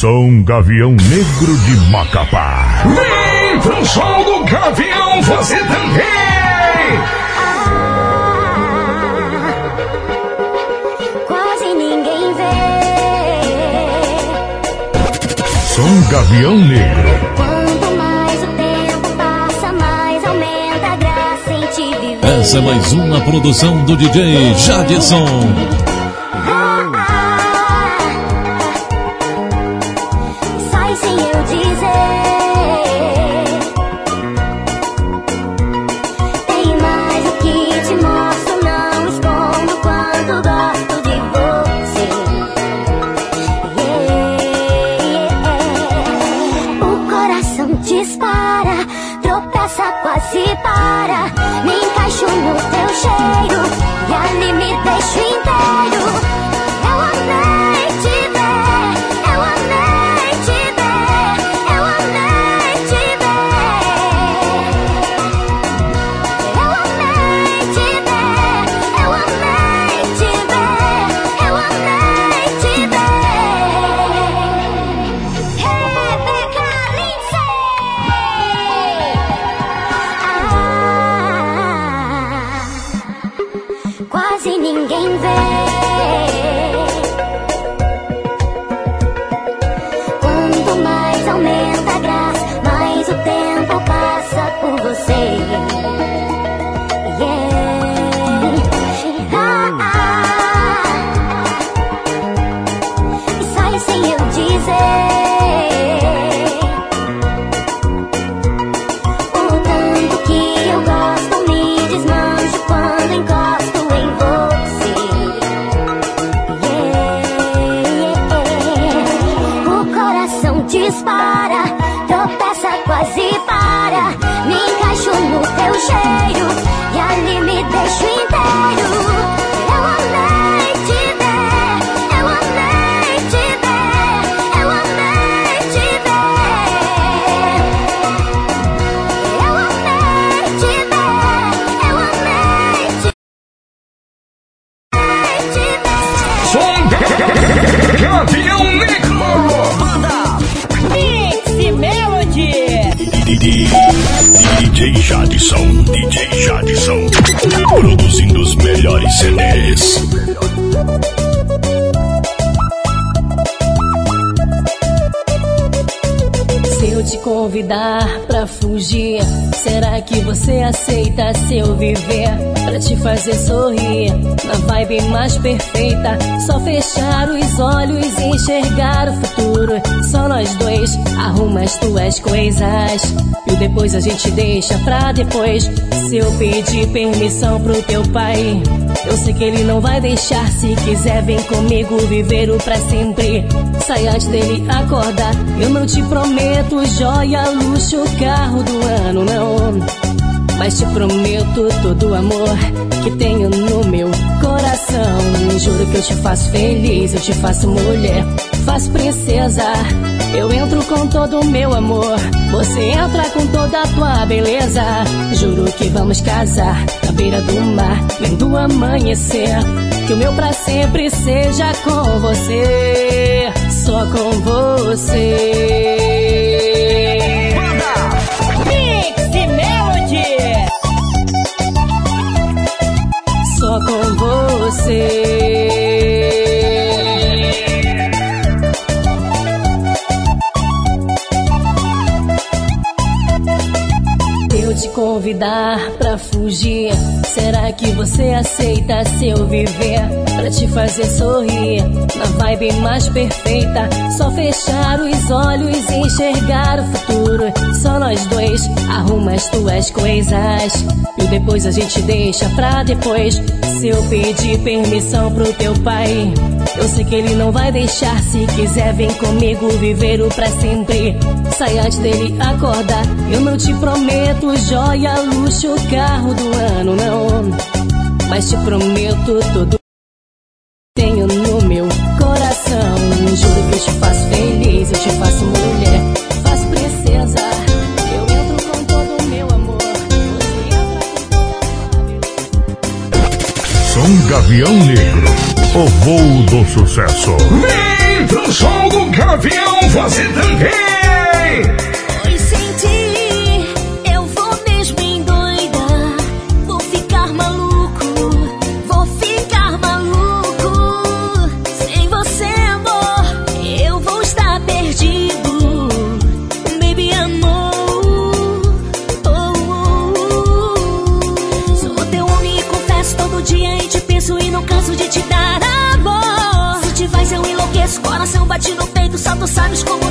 Som Gavião Negro de Macapá. Vem pro show do Gavião, você também! quase ninguém vê. Som Gavião Negro. Quanto mais o tempo passa, mais aumenta a graça em te viver. Essa é mais uma produção do DJ Jadson. No fazer sorrir, na vibe mais perfeita. Só fechar os olhos e enxergar o futuro. Só nós dois, arruma as tuas coisas. E depois a gente deixa pra depois. Se eu pedir permissão pro teu pai, eu sei que ele não vai deixar. Se quiser, vem comigo viver o pra sempre. Sai antes dele acordar. Eu não te prometo joia, luxo, carro do ano, não. Mas te prometo todo o amor que tenho no meu coração. Juro que eu te faço feliz, eu te faço mulher, faço princesa. Eu entro com todo o meu amor, você entra com toda a tua beleza. Juro que vamos casar na beira do mar, vendo amanhecer. Que o meu pra sempre seja com você, só com você. Melody. Só com você. Convidar pra fugir. Será que você aceita se eu viver? Pra te fazer sorrir, na vibe mais perfeita. Só fechar os olhos e enxergar o futuro. Só nós dois, arruma as tuas coisas. E depois a gente deixa pra depois. Se eu pedir permissão pro teu pai, eu sei que ele não vai deixar. Se quiser, vem comigo viver o pra sempre. Sai antes dele acordar. Eu não te prometo joia, luxo, carro do ano, não. Mas te prometo todo tenho no meu coração. Juro que eu te faço feliz, eu te faço mulher, faço princesa. Eu entro com todo o meu amor. Você entra toda a Som Gavião Negro. O voo do sucesso. Vem pro show do Gavião, você também! Só tu sabes como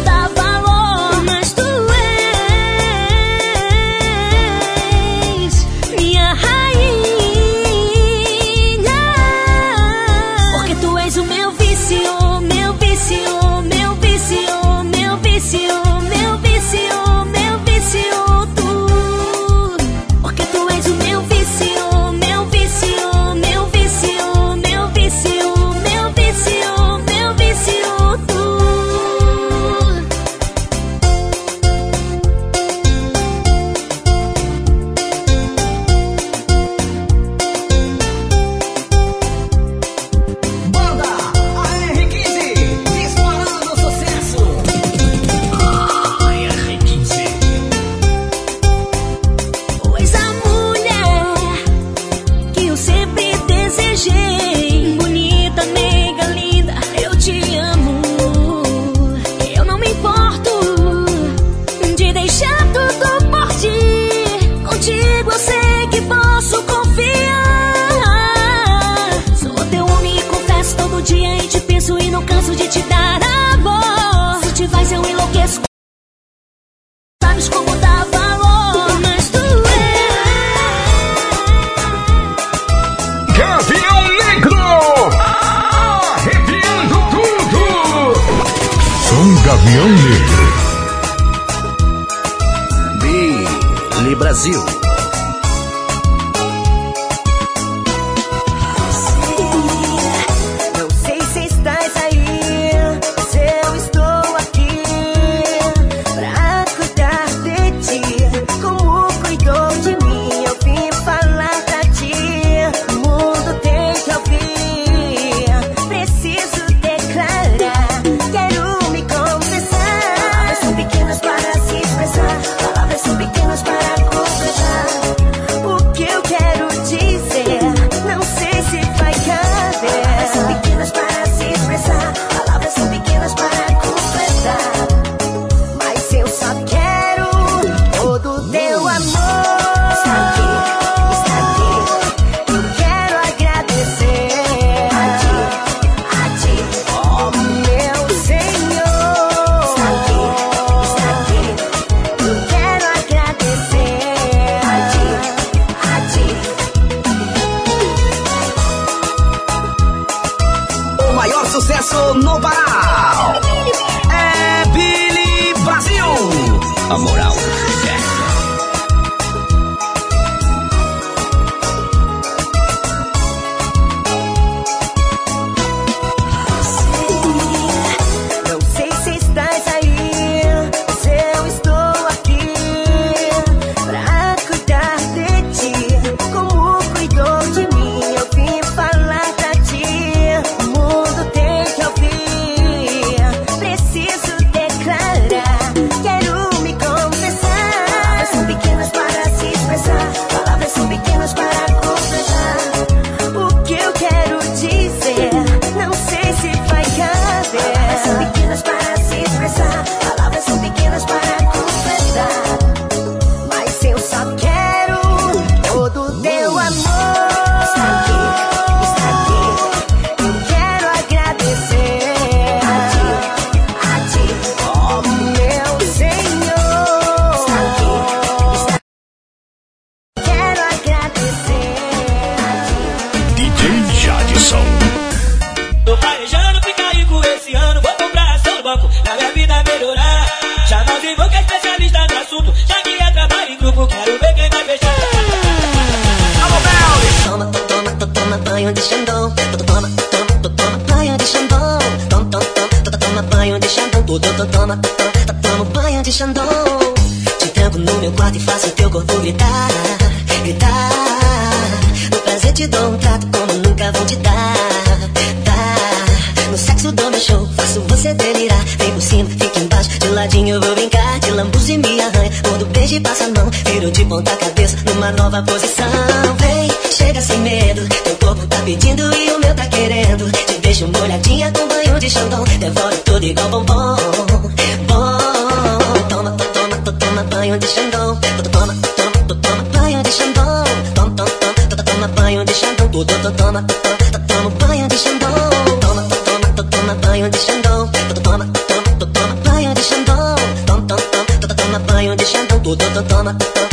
de xandão, tudo, to- toma, to- to- toma banho de xandão. Toma, to- toma, to- toma banho de xandão, to- toma, toma, to- toma banho de xandão. Toma, toma, toma, to- toma banho de xandão, tudo, to- toma, to- to- toma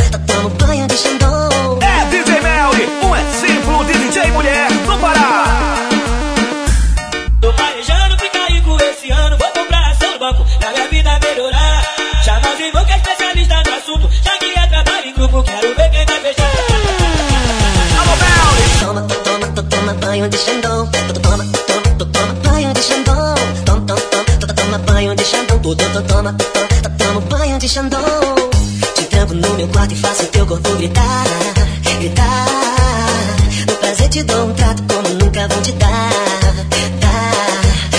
de xandão. To- Toma, toma, to- toma banho de xandão. Toma, toma, toma, to- toma banho de xandão. Toma, to- to- toma banho de xandão. Te tranco no meu quarto e faço teu corpo gritar. No prazer te dou um trato como nunca vou te dar.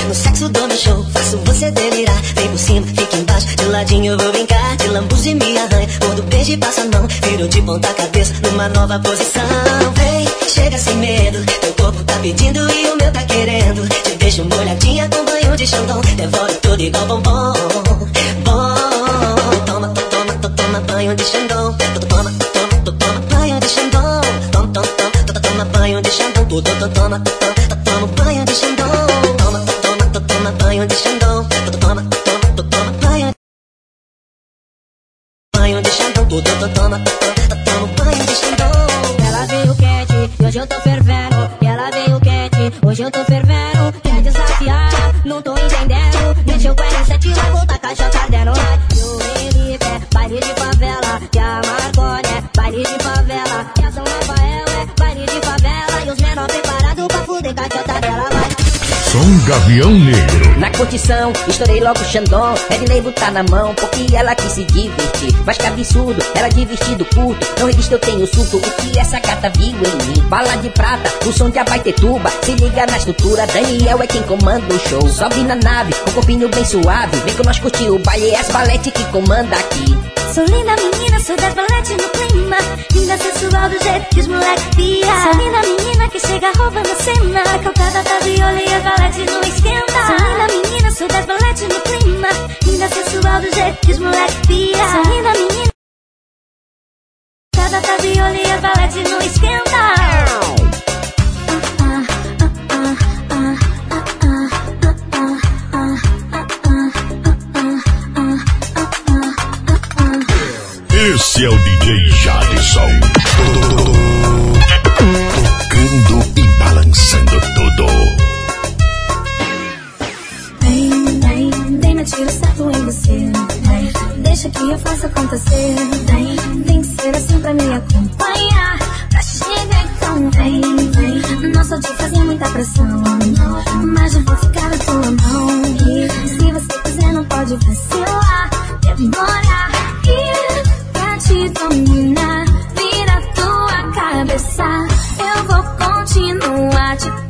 No sexo dou meu show, faço você delirar. Vem por cima, fica embaixo, de ladinho vou brincar. De lambuz e me arranha, quando beijo e passa a mão. Viro de ponta cabeça numa nova posição. Vem, chega sem medo, pedindo e o meu tá querendo. Te deixo molhadinha com banho de xandão. Devoro tudo igual bombom. Bom, toma, to- toma, to- toma banho de xandão. To- Toma, toma, to- toma banho de xandão. Toma, toma, toma, to- toma banho de xandão. Toma, to- to- toma Xandó, nem botar na mão, absurdo, ela de vestido curto. Não revista, eu tenho surto. O que essa gata viu em mim? Bala de prata, o som de abaitetuba. Se liga na estrutura, Daniel é quem comanda o show. Sobe na nave, com corpinho bem suave. Vem com nós curtir o baile, é as balete que comanda aqui. Sou linda menina, sou das balete no clima Linda sensual do jeito que os moleques pia Sou linda menina que chega roubando cena Calcada da viola e as balete não esquenta Sou linda menina, sou das balete no clima Linda, sensual, do jeito que os moleque pia Sorrindo a menina Cada tabiola e a balete não esquenta Esse é o DJ Jadson. Tocando e balançando tudo. Vem, vem, vem, me tira o sapo você. Deixa que eu faça acontecer. Tem que ser assim pra me acompanhar. Pra chegar então, vem, vem. Não sou de fazer muita pressão, mas eu vou ficar na tua mão. E se você quiser, não pode vacilar. Demora ir pra te dominar. Vira tua cabeça. Eu vou continuar te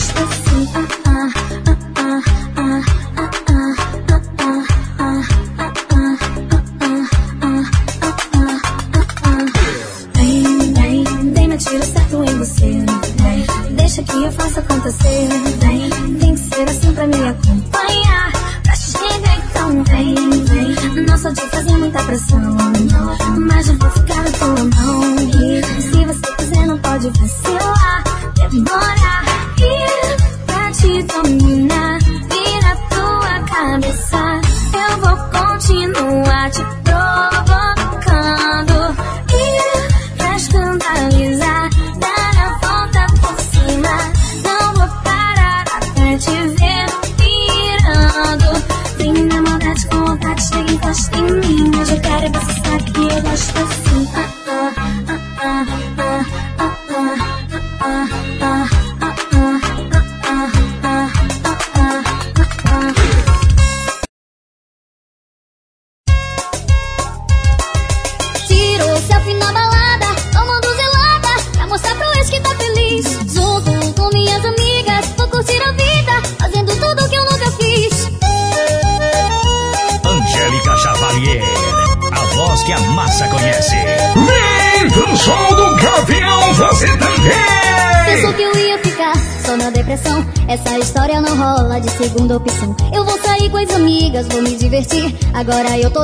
gosto assim. Ah, me tira o certo em você. Deixa que eu faça acontecer. Tem que ser assim pra me acompanhar. Pra chegar vem, vem. De fazer muita pressão, muchacha.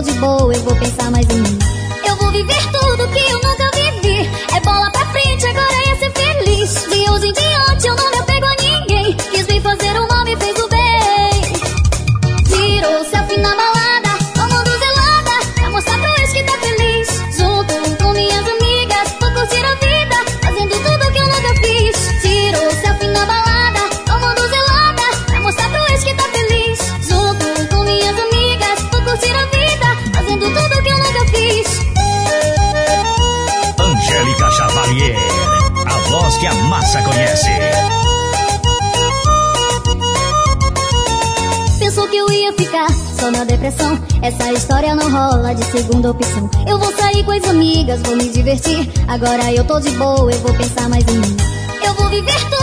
de boa. Agora eu tô de boa, eu vou pensar mais em mim. Eu vou viver tudo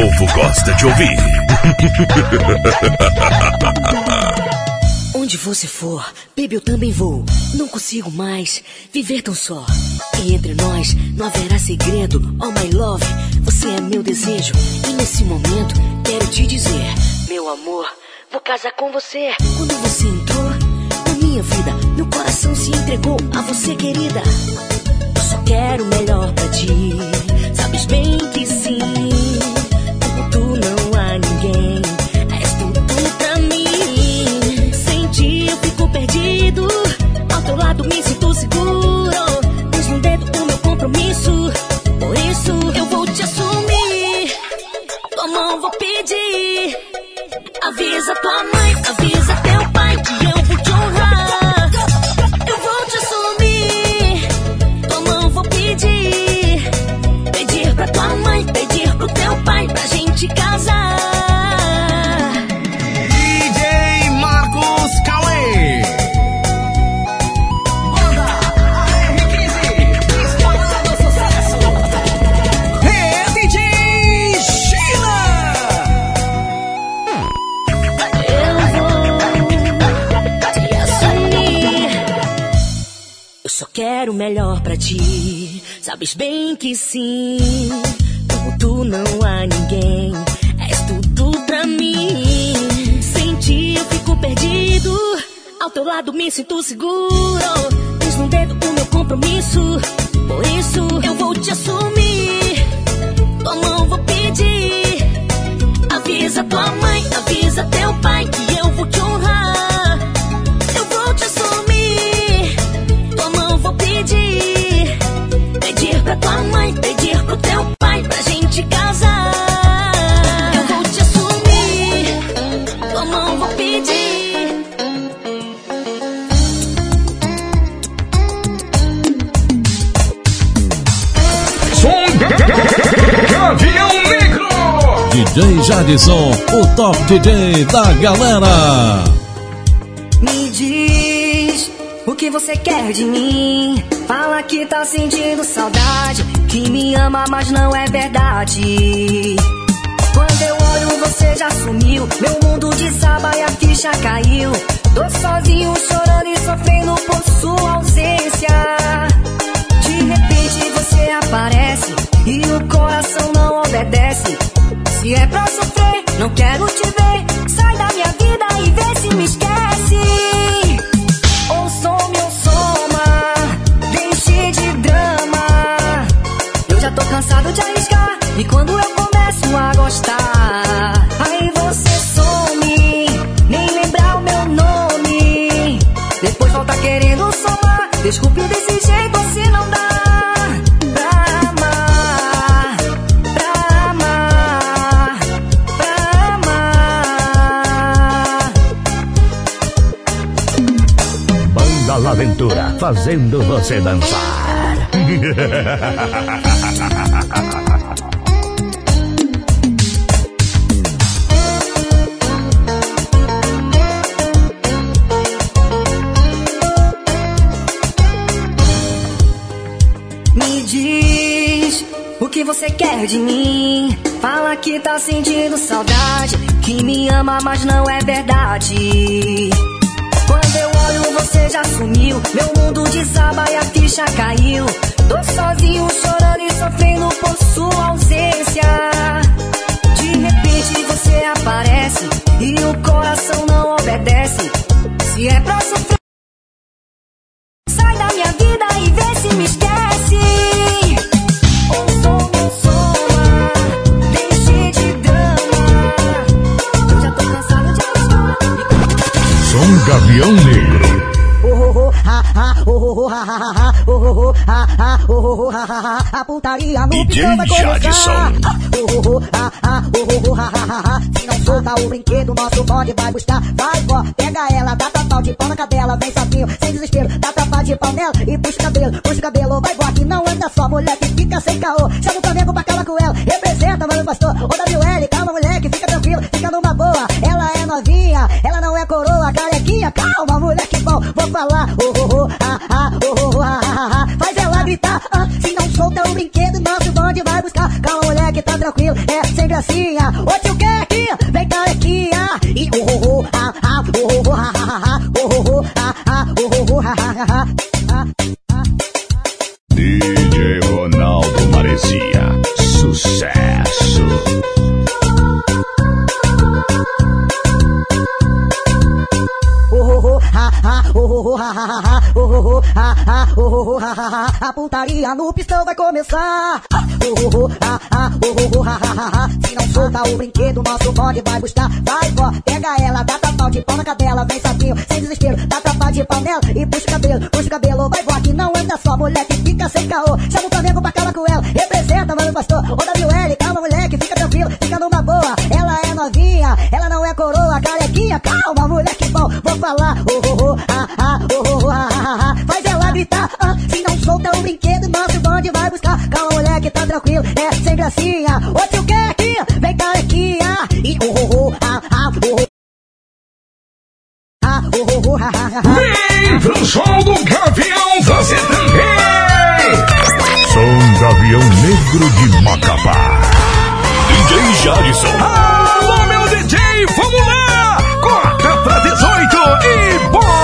povo gosta de ouvir. Onde você for, baby, eu também vou. Não consigo mais viver tão só. E entre nós não haverá segredo. Oh, my love, você é meu desejo. E nesse momento, quero te dizer: Meu amor, vou casar com você. Quando você entrou na minha vida, meu coração se entregou a você, querida. Eu só quero o melhor pra ti. Sabes bem que sim. Melhor ti. Sabes bem que sim, como tu não há ninguém. És tudo pra mim. Sem ti eu fico perdido. Ao teu lado me sinto seguro. Tens no dedo o meu compromisso. Por isso eu vou te assumir. Tua mão vou pedir. Avisa tua mãe, avisa teu pai que DJ Jadson, o top DJ da galera. Me diz o que você quer de mim. Fala que tá sentindo saudade, que me ama, mas não é verdade. Quando eu olho, você já sumiu. Meu mundo desaba e a ficha caiu. Tô sozinho, chorando e sofrendo por sua ausência. De repente você aparece e o coração não obedece. Se é pra sofrer, não quero te ver. Sai da minha vida e vê se me esquece. Ou some ou soma, deixe de drama. Eu já tô cansado de arriscar. E quando eu começo a gostar, aí você some, nem lembrar o meu nome. Depois volta querendo somar. Desculpe fazendo você dançar. Me diz o que você quer de mim. Fala que tá sentindo saudade, que me ama, mas não é verdade. Você já sumiu. Meu mundo desaba e a ficha caiu. Tô sozinho, chorando e sofrendo por sua ausência. De repente você aparece e o coração não obedece. Se é pra sofrer. Sai da minha vida e vê se me esquece. Gavião Negro. A putaria no pião vai começar. Se não solta o brinquedo, nosso bonde vai buscar. Vai, vó, pega ela, dá tapa de pau na cadela. Vem sapinho, sem desespero, dá tapa de pau nela e puxa o cabelo, puxa o cabelo. Vai, vó, que não anda só, mulher que fica sem caô. Chama o Flamengo pra calar com ela, representa, mano, pastor. Ô, WL, calma, moleque, fica tranquilo, fica numa boa. Ela é novinha, ela não é coroa, carequinha. Calma, moleque bom, vou falar. Oh, oh, oh, ah, ah, oh, oh, ah, ah, ah. Faz ela gritar, ah, se não solta o brinquedo, nosso bonde vai buscar. Calma, moleque, tá tranquilo, é sem gracinha. Ô, tio Keck, vem carequinha. E oh, oh, oh, ah, ah, oh, oh, ah, ah, ah, oh, oh, oh, ah, ah, oh, oh, ah, ah, ah, ah, ah. DJ Ronaldo Maresia. A putaria no pistão vai começar. Se não solta o brinquedo, nosso bonde vai buscar. Vai, vó, pega ela, dá tapa de pau na cadela. Vem sapinho, sem desespero, dá tapa de pau nela e puxa o cabelo, puxa o cabelo. Vai, vó, que não anda só, moleque, fica sem caô. Chama o Flamengo pra calar com ela, representa, mano, pastor. Ô, WL, calma, moleque, fica tranquilo, fica numa boa. Ela é novinha, ela não é coroa, carequinha. Calma, moleque bom, vou falar. Oh, oh, brinquedo, nosso bonde vai buscar. Calma, moleque, tá tranquilo, é sem gracinha. Ô, tio Keck, vem carequinha. E oh, oh, oh, ah, ah, oh, oh. Ah, oh, oh, oh, ah, ah, ah. Vem pro som do Gavião, você também. Som Gavião Negro de Macapá. DJ Jadson. Alô, meu DJ, vamos lá! Corta pra 18 e bota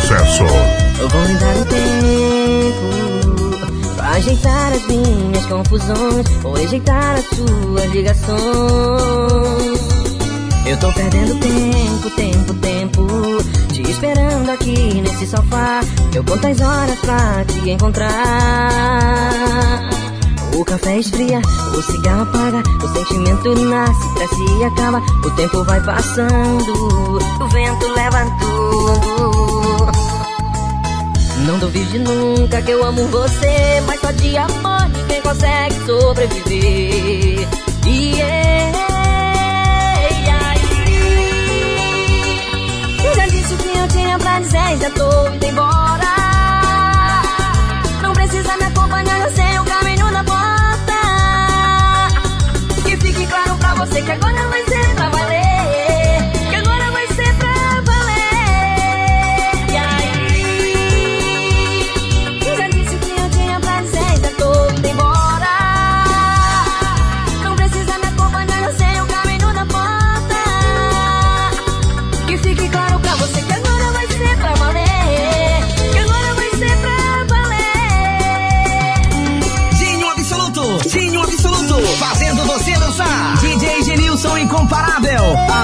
sucesso. Eu vou me dar um tempo pra ajeitar as minhas confusões ou rejeitar as suas ligações. Eu tô perdendo tempo, tempo, tempo te esperando aqui nesse sofá. Eu conto as horas pra te encontrar. O café esfria, o cigarro apaga, o sentimento nasce, cresce e acaba. O tempo vai passando, o vento leva tudo. Não duvide nunca que eu amo você, mas só de amor ninguém consegue sobreviver. E aí? Eu já disse o que eu tinha pra dizer, já tô indo embora. Não precisa me acompanhar, eu sei o caminho da porta. Que fique claro pra você que agora vai ser pra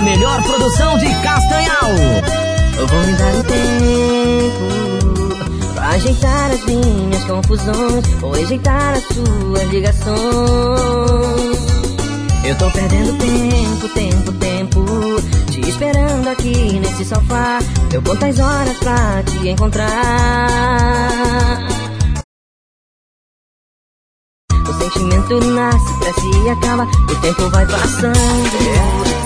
melhor produção de Castanhal. Eu vou me dar um tempo pra ajeitar as minhas confusões, Vou rejeitar as suas ligações. Eu tô perdendo tempo, tempo, tempo, te esperando aqui nesse sofá. Eu conto as horas pra te encontrar. O sentimento nasce, cresce e acaba. O tempo vai passando.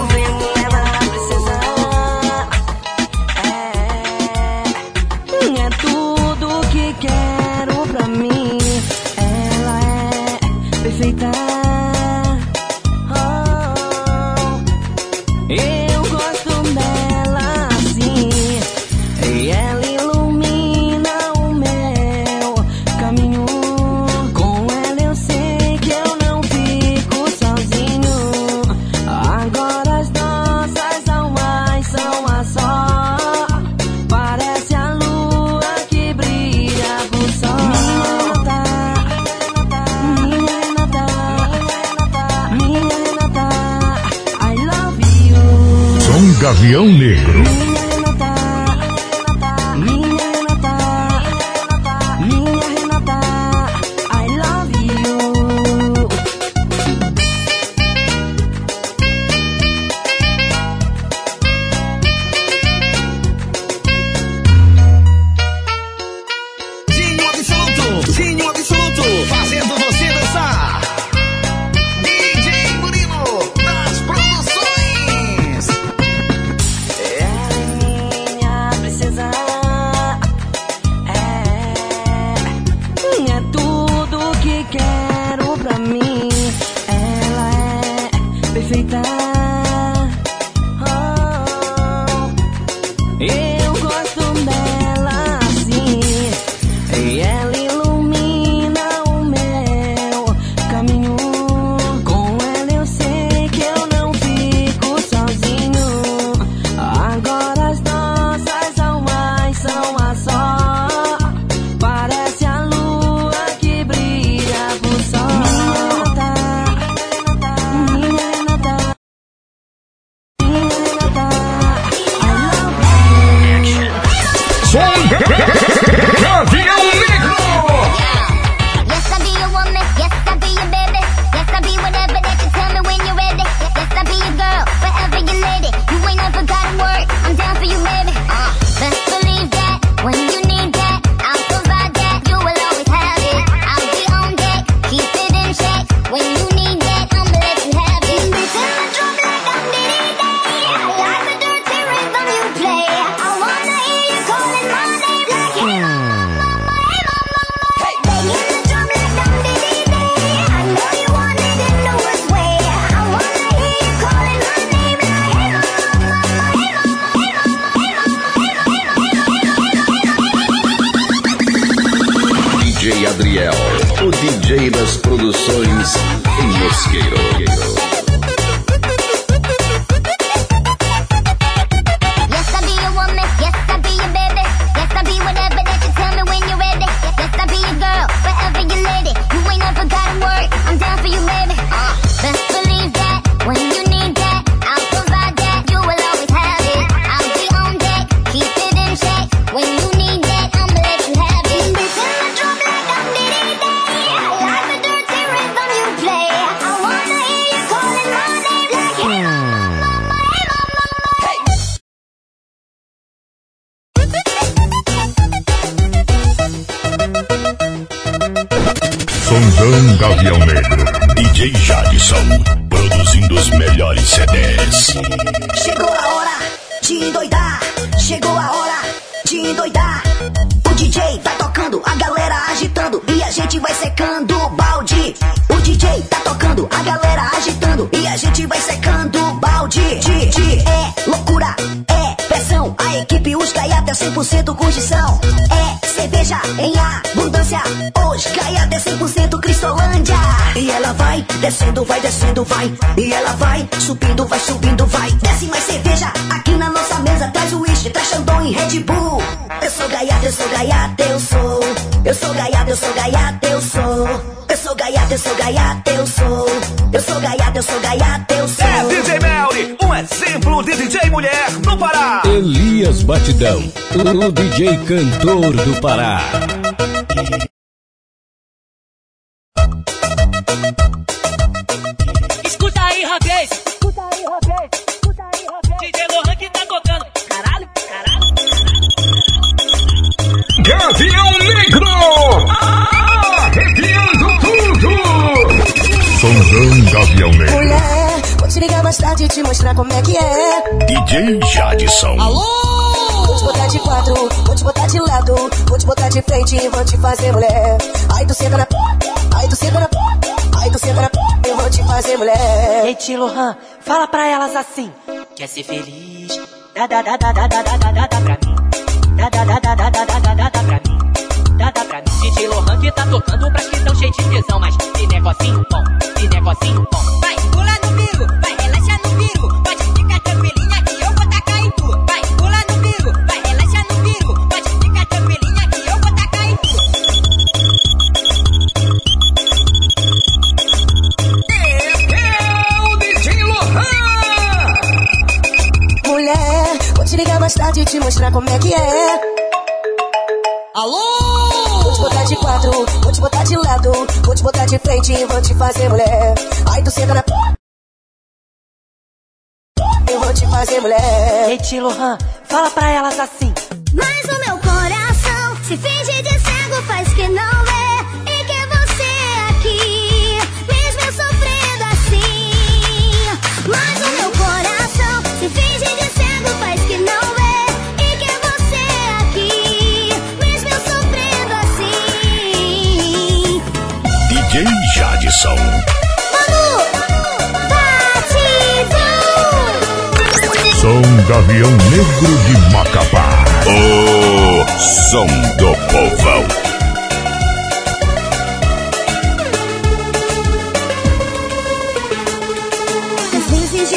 Gavião Negro. Chegou a hora de endoidar. O DJ tá tocando, a galera agitando e a gente vai secando o balde. O DJ tá tocando, a galera agitando e a gente vai secando o balde. De, de, é loucura, é pressão. A equipe os gaiata é 100% condição. É cerveja em abundância. Os gaiata é 100% Cristolândia. E ela vai descendo, vai descendo, vai. E ela vai subindo, vai subindo, vai. Desce mais cerveja aqui e Red Bull. Eu sou gaiata, eu sou gaiata, eu sou. Eu sou gaiata, eu sou gaiata, eu sou. Eu sou gaiata, eu sou gaiata, eu sou. Eu sou gaiata, eu sou gaiata, eu sou. É DJ Melly, um exemplo de DJ mulher no Pará. Elias Batidão, o DJ cantor do Pará. Gavião Negro! Arrepiando tudo! Sondão Gavião Negro. Mulher, vou te ligar mais tarde e te mostrar como é que é. DJ Jadson. Vou te botar de quatro, vou te botar de lado, vou te botar de frente e vou te fazer mulher. Aí tu senta na. Aí tu senta na. Aí tu senta na. Eu vou te fazer mulher. Ei, Tio Lohan, fala pra elas assim. Quer ser feliz? Dá, dá, dá, dá, dá, dá, dá, dá, dá pra mim. Dá, dá, dá, dá, dá, dá, dá, DJ Lohan que tá tocando pras que tão cheio de tesão, mas que negocinho bom, que negocinho bom. Vai, pula no bico, vai, relaxa no bico. Pode ficar tranquilinha que eu vou tacar em tu. Vai, pula no bico, vai, relaxa no bico. Pode ficar tranquilinha que eu vou tacar em tu. É o DJ Lohan! Mulher, vou te ligar mais tarde e te mostrar como é que é. Alô? Vou te botar de quatro, vou te botar de lado, vou te botar de frente e vou te fazer mulher. Aí tu senta na. Eu vou te fazer mulher. Ei, Tio Lohan, fala pra elas assim. Mas o meu coração se finge de cego, Manu, batidão. Som Gavião Negro de Macapá. O som do povão. Às vezes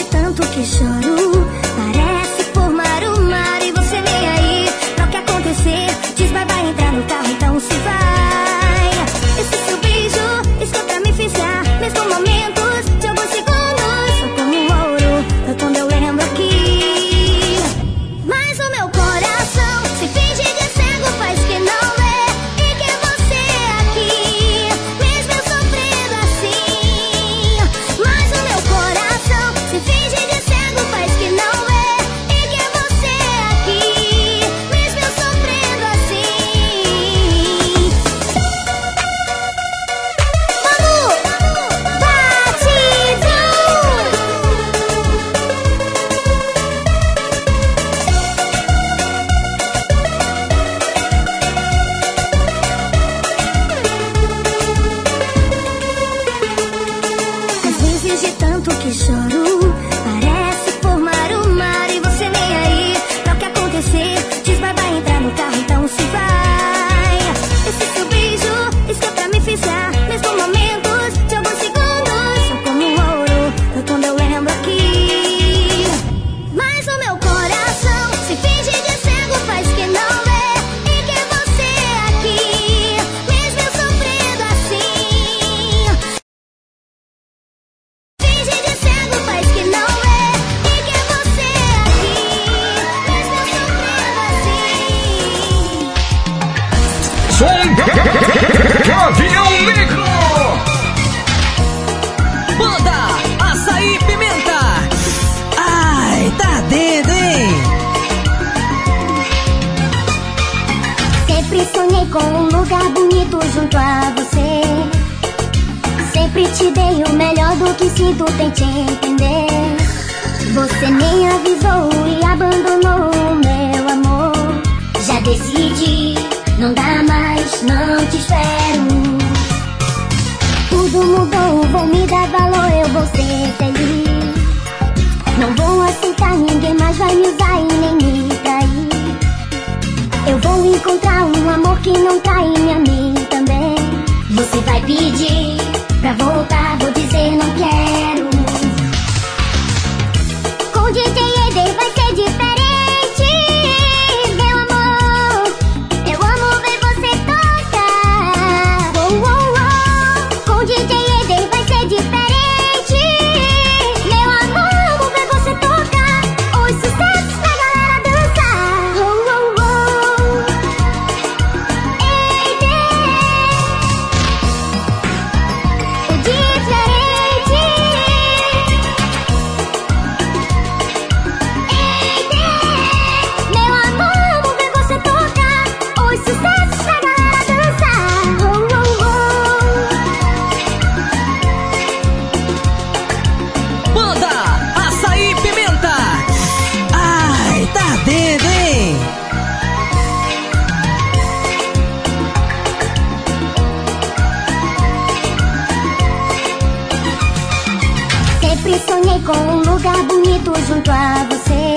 junto a você.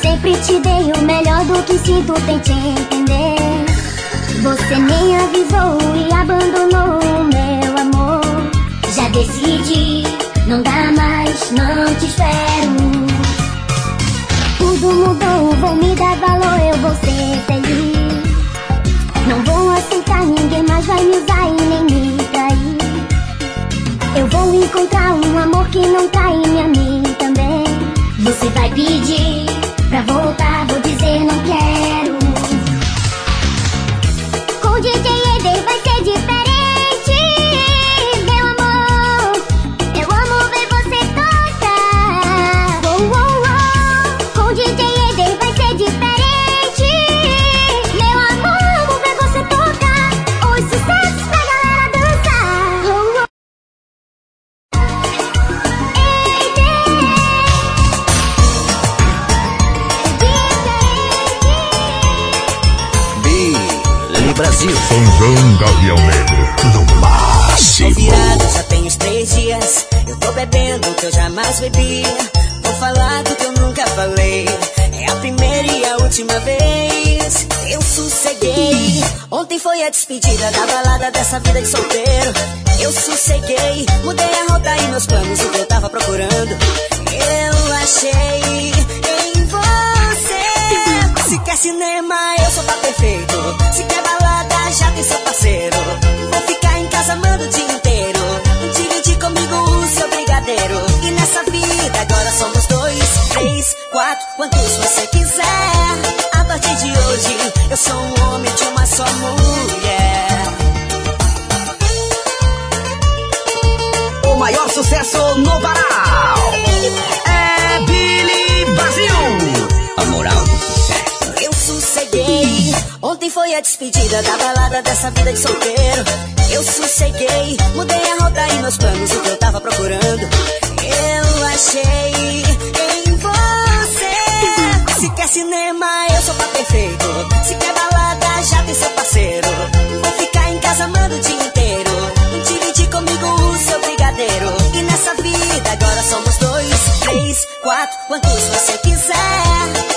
Sempre te dei o melhor do que sinto, tentei entender. Você nem avisou e abandonou o meu amor. Já decidi, não dá mais, não te espero. Tudo mudou, vou me dar valor, eu vou ser feliz. Não vou aceitar ninguém mais vai me usar e nem me trair. Eu vou encontrar um amor que não trai a mim também. Você vai pedir pra voltar, vou dizer não quero. Dessa vida de solteiro. Eu sosseguei. Mudei a rota e meus planos, o que eu tava procurando. Eu achei em você. Se quer cinema, eu sou tá perfeito. Se quer balada, já tem seu parceiro. Vou ficar em casa amando o dia inteiro. Divide comigo o seu brigadeiro. E nessa vida agora somos dois, três, quatro, quantos você quiser. A partir de hoje, eu sou um homem de uma só mulher. Sucesso no Pará é Billy Brasil. A moral do sucesso. Eu sosseguei. Ontem foi a despedida da balada dessa vida de solteiro. Eu sosseguei. Mudei a rota e meus planos, o que eu tava procurando. Eu achei em você. Se quer cinema, eu sou pra perfeito. Se quer balada, já tem seu parceiro. Vou ficar em casa amando o dia inteiro. Divide comigo o seu brigadeiro. Nessa vida agora somos dois, três, quatro, quantos você quiser.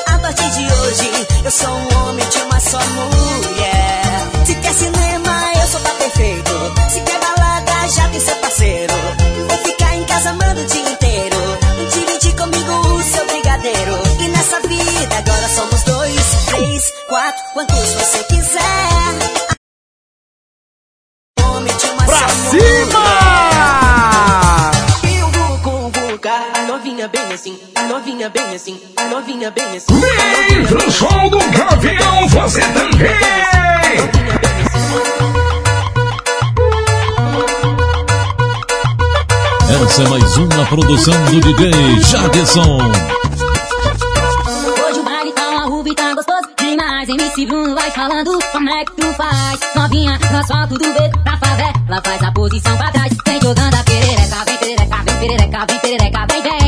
A partir de hoje, eu sou um homem de uma só mulher. Se quer cinema, eu sou pra perfeito. Se quer balada, já tem seu parceiro. Vou ficar em casa amando o dia inteiro. Divide comigo o seu brigadeiro. E nessa vida agora somos dois, três, quatro, quantos você quiser. Assim, novinha bem assim, novinha bem assim. Vem pro show do Gavião, você também! Essa é mais uma produção do DJ Jadson. Hoje o baile tá uma e tá gostoso demais. MC MC Bruno vai falando como é que tu faz. Novinha, no asfalto do beco pra favela, faz a posição pra trás. Vem jogando a perereca, vem perereca, vem perereca, vem perereca, vem vem.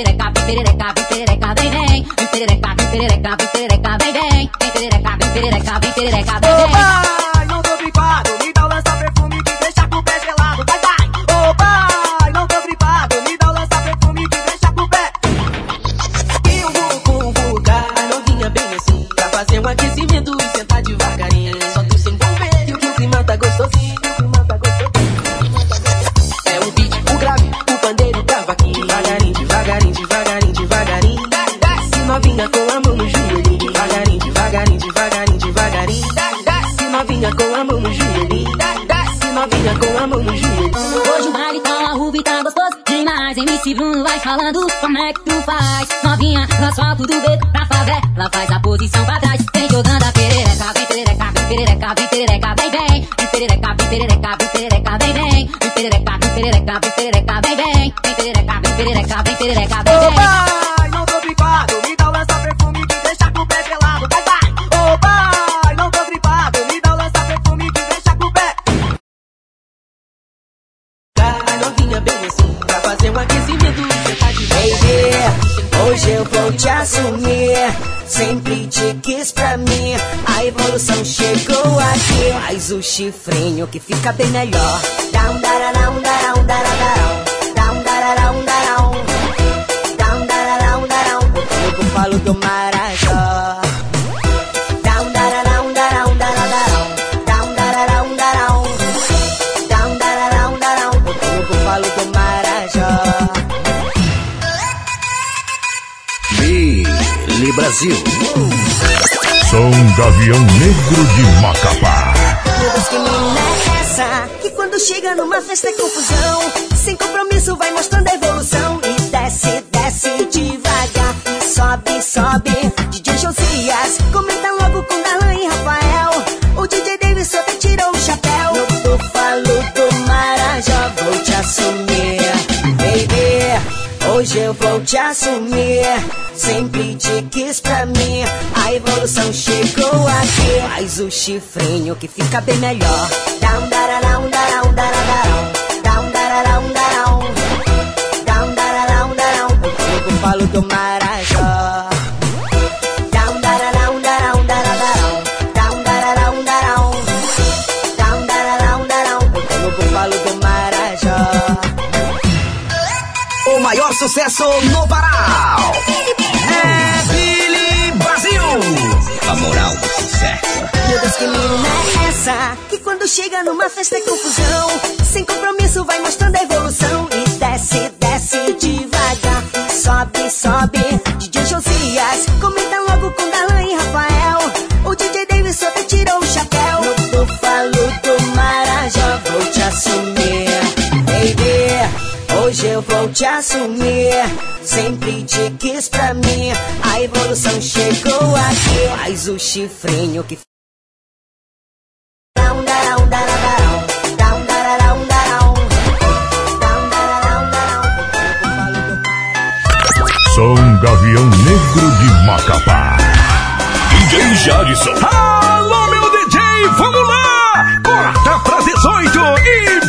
Perereca, vem perereca, vem perereca, vem vem. Vem perereca, vem perereca, vem perereca, vem vem. Vem perereca, vem perereca, vem perereca, vem vem. Posição pra chifrinho que fica bem melhor. Down, dararão, darão, dararão. Down, dararão, darão. Down, dararão, darão. O falo do Marajó. Down, dararão, darão, dararão. Down, dararão, darão. Down, dararão, darão. O falo do Marajó. Brasil. Som Gavião Negro de Macapá. Chega numa festa é confusão. Sem compromisso vai mostrando a evolução. E desce, desce devagar. Sobe, sobe. DJ Josias, comenta logo com Darlan e Rafael. O DJ Davis até tirou o chapéu. No búfalo do Marajó, vou te assumir. Baby, hoje eu vou te assumir. Sempre te quis pra mim. A evolução chegou aqui. Faz o chifrinho que fica bem melhor. Down, dararão, Marajó. O maior sucesso no Pará é Billy Brasil. A moral do sucesso. Meu Deus, que menina é essa? Que quando chega numa festa é confusão. Sem compromisso vai mostrando a evolução. E desce, desce devagar. Sobe, sobe. DJ Josias, comenta logo com Darlan e Rafael. O DJ Davis até tirou o chapéu. No búfalo do Marajó, vou te assumir. Baby, hoje eu vou te assumir. Sempre te quis pra mim. A evolução chegou aqui. Faz o chifrinho que Down, Som Gavião Negro de Macapá. DJ Jadson. Alô, meu DJ, vamos lá! Corta pra 18 e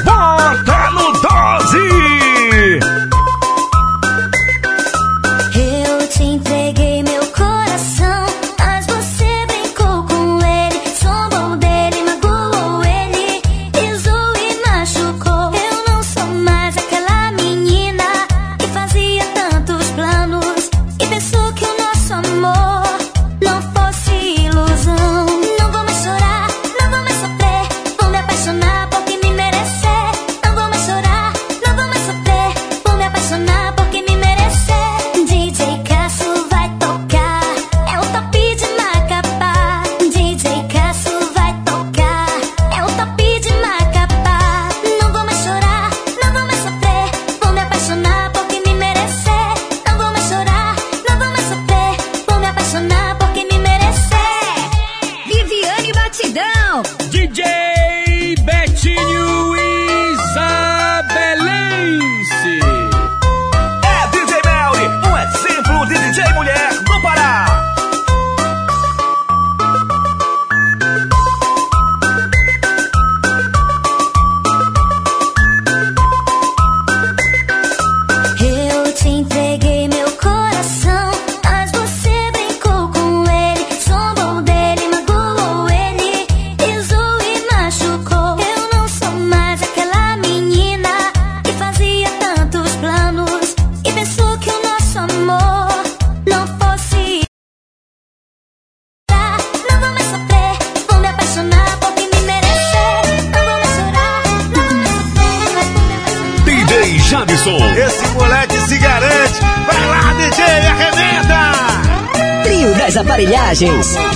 DJ Martins.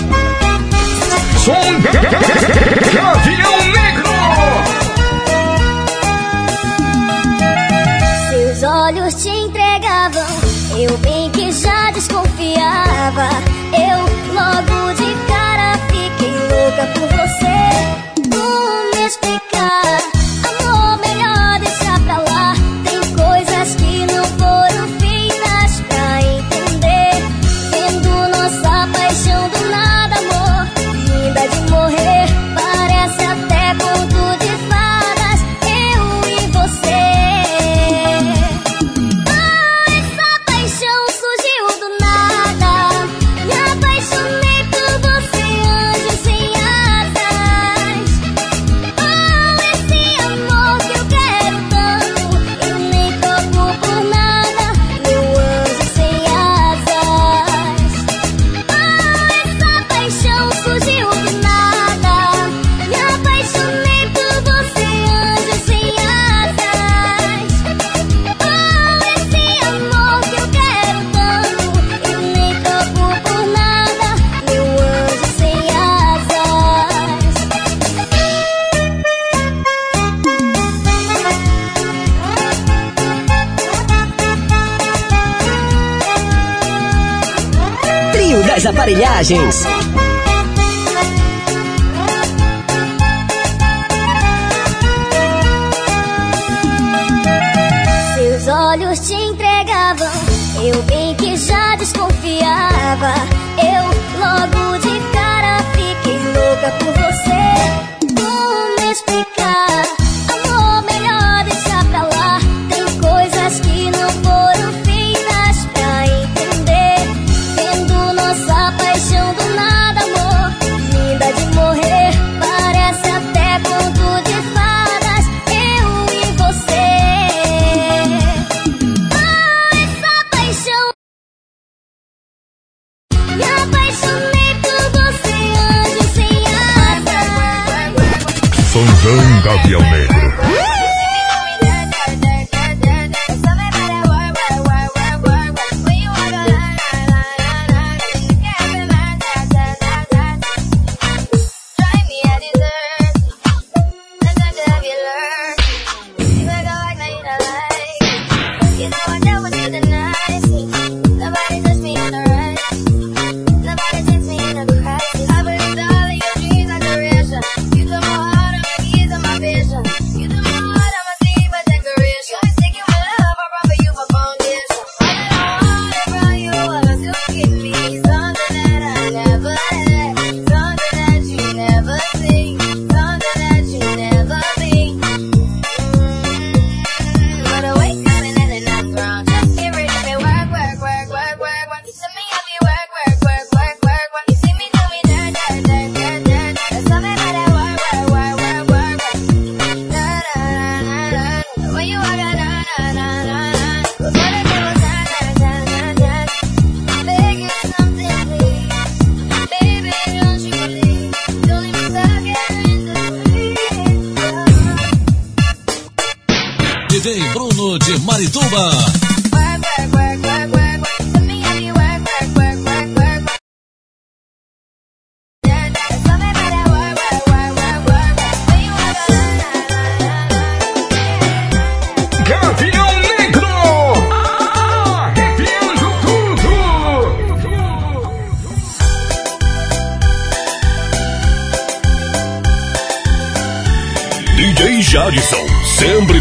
aparelhagens.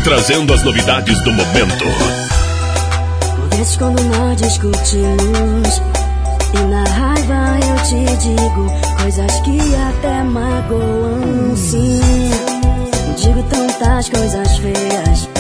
trazendo as novidades do momento. Por vezes quando nós discutimos e na raiva eu te digo coisas que até magoam sim. Digo tantas coisas feias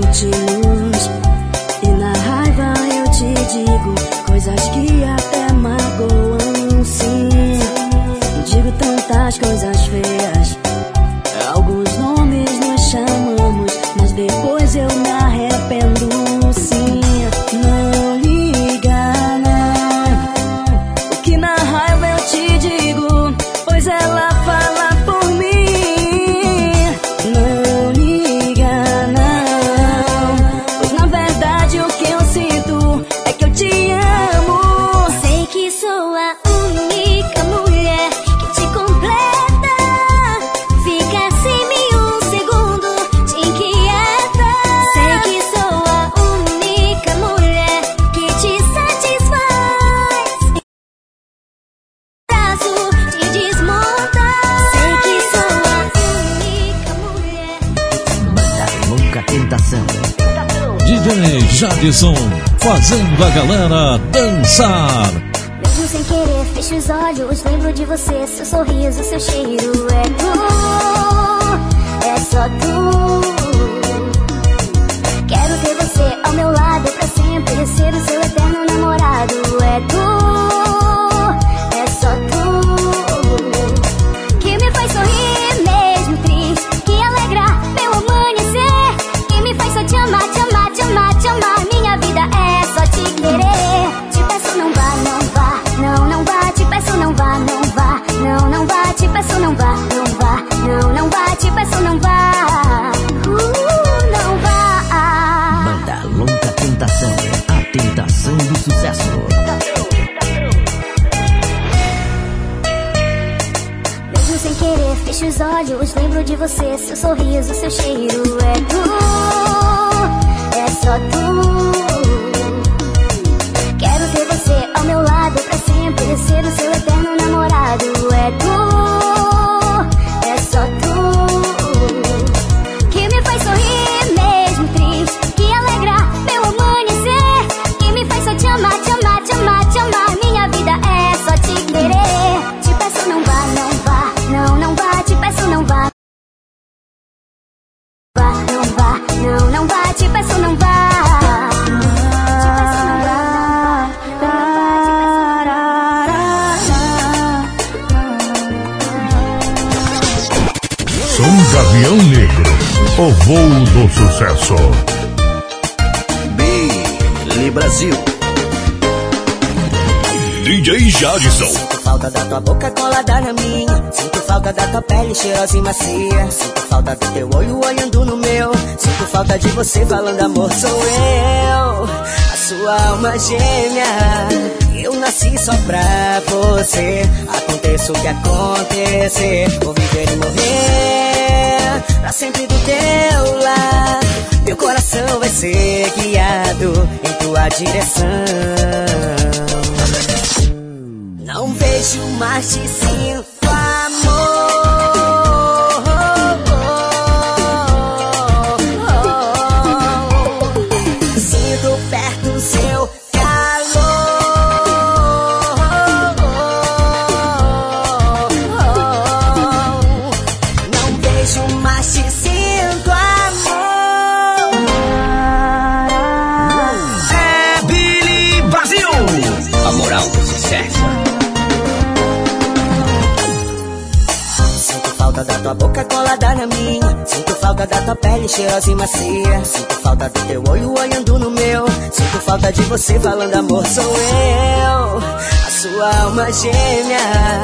discutimos. E fecho os olhos, lembro de você, seu sorriso, seu cheiro é tu, é só tu. Cheirosa e macia. Sinto falta do teu olho olhando no meu. Sinto falta de você falando amor. Sou eu, a sua alma gêmea. Eu nasci só pra você. Aconteça o que acontecer. Vou viver e morrer. Pra sempre do teu lado. Meu coração vai ser guiado em tua direção. Não vejo mais te sinto na minha. Sinto falta da tua pele cheirosa e macia. Sinto falta do teu olho olhando no meu. Sinto falta de você falando amor. Sou eu, a sua alma gêmea.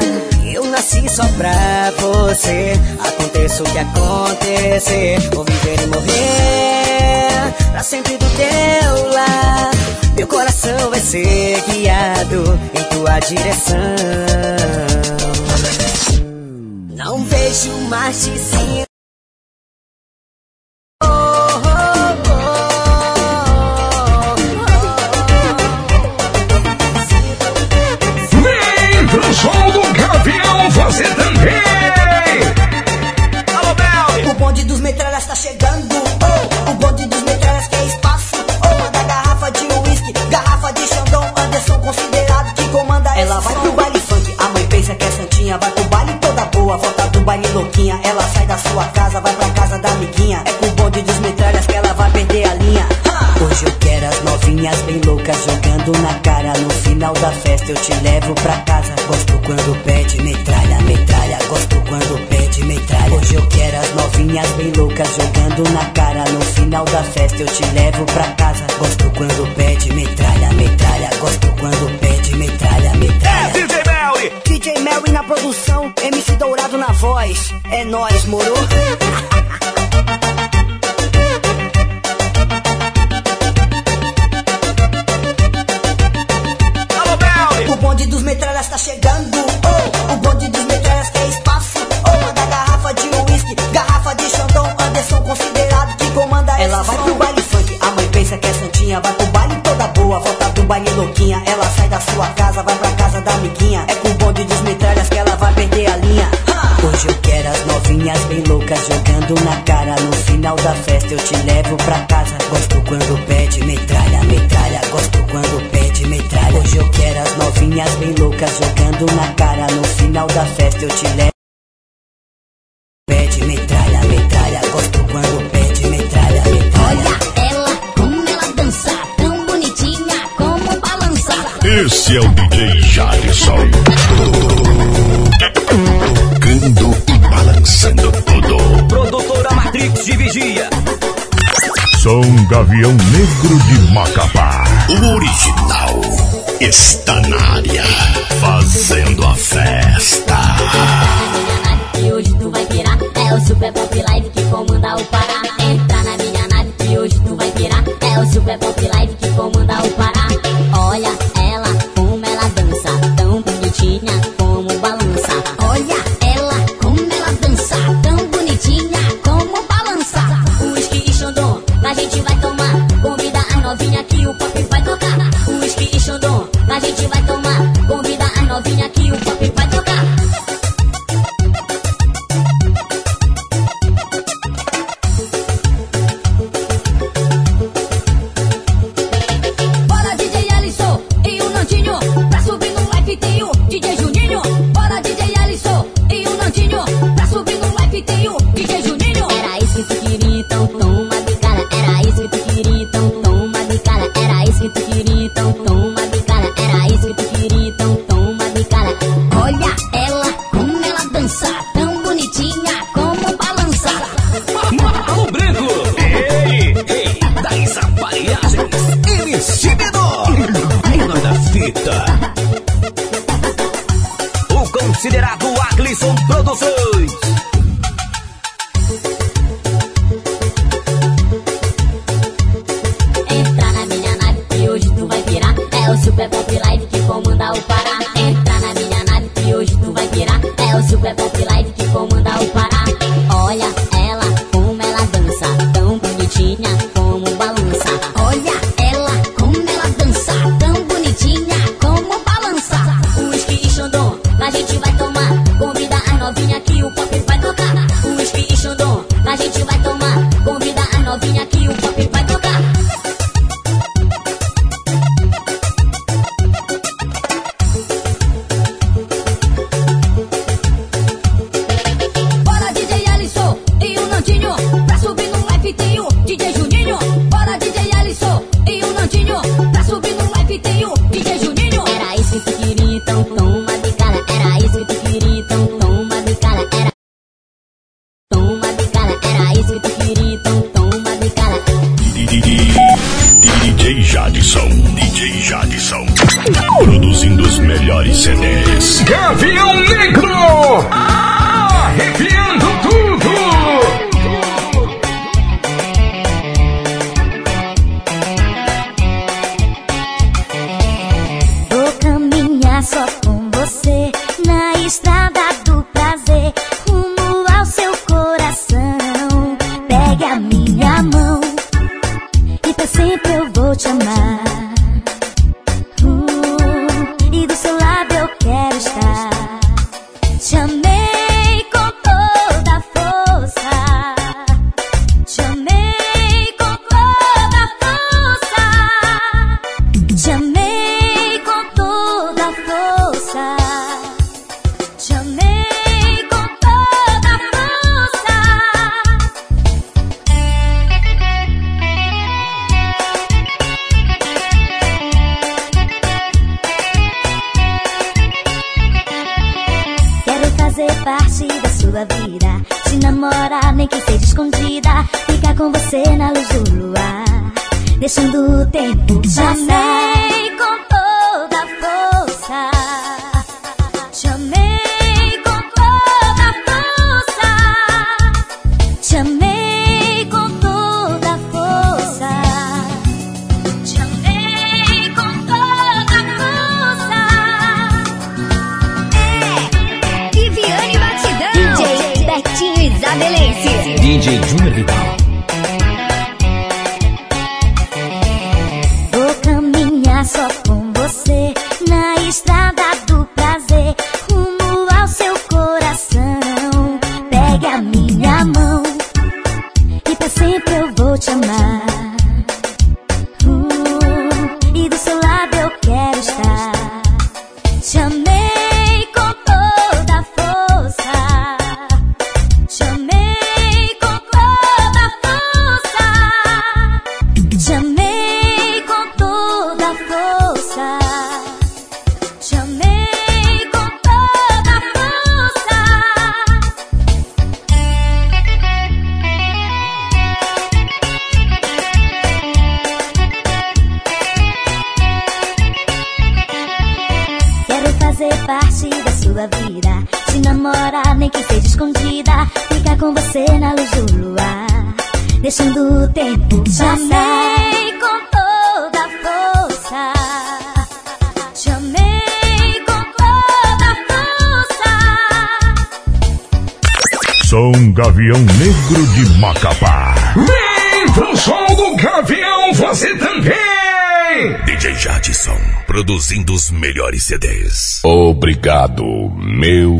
Eu nasci só pra você. Aconteça o que acontecer. Vou viver e morrer. Pra sempre do teu lado. Meu coração vai ser guiado em tua direção. Não vejo mais te você também. Alô, Bel! O bonde dos metralhas tá chegando. Oh, o bonde dos metralhas quer espaço. Oh, da garrafa de uísque, garrafa de Xandão. Anderson considerado que comanda Ela vai som. pro baile funk, a mãe pensa que é santinha. Vai pro baile toda boa, volta do baile louquinha. Ela sai da sua casa, vai pra casa da amiguinha. É com o bonde dos metralhas que ela vai perder a linha. Hoje eu quero as novinhas bem loucas jogando na cara. No final da festa eu te levo pra casa. Gosto quando pede metralha, metralha. Gosto quando pede metralha. Hoje eu quero as novinhas bem loucas jogando na cara. No final da festa eu te levo pra casa. Gosto quando pede metralha, metralha. Gosto quando pede metralha, metralha. É, DJ Melly! DJ Melly na produção, MC Dourado na voz. É nós, moro? O bonde dos metralhas tá chegando. Oh, o bonde dos metralhas quer espaço. Oh, manda garrafa de uísque, garrafa de Xandão. Anderson considerado que comanda Ela vai pro baile funk, a mãe pensa que é santinha. Vai pro baile toda boa, volta do baile louquinha. Ela sai da sua casa, vai pra casa da amiguinha. É com o bonde dos metralhas que ela vai perder a linha. Hoje eu quero as novinhas bem loucas jogando na cara. No final da festa eu te levo pra casa. Gosto quando na cara. No final da festa eu te levo. Pede metralha, metralha. Gosto quando pede metralha, metralha. Ela, como ela dança, tão bonitinha, como balança. Esse é o DJ Jadson. Tocando e balançando tudo. Produtora Matrix de Vigia. Som Gavião Negro de Macapá. O original está na área. Fazendo a festa. E hoje tu vai virar. É o Super Pop Live que comanda o Pará. Entra na minha nave que hoje tu vai virar. É o Super Pop Live que comanda o Pará. Olha ela, como ela dança. Tão bonitinha como balança. Olha ela, como ela dança. Tão bonitinha como balança. Whisky e Xandão, a gente vai tomar. Convida a novinha que o pop a gente vai tomar Convida a novinha que o namorar, nem que seja escondida. Ficar com você na luz do luar, deixando o tempo passar. Já sei como DJ Junior Vidal. melhores CDs. Obrigado, meu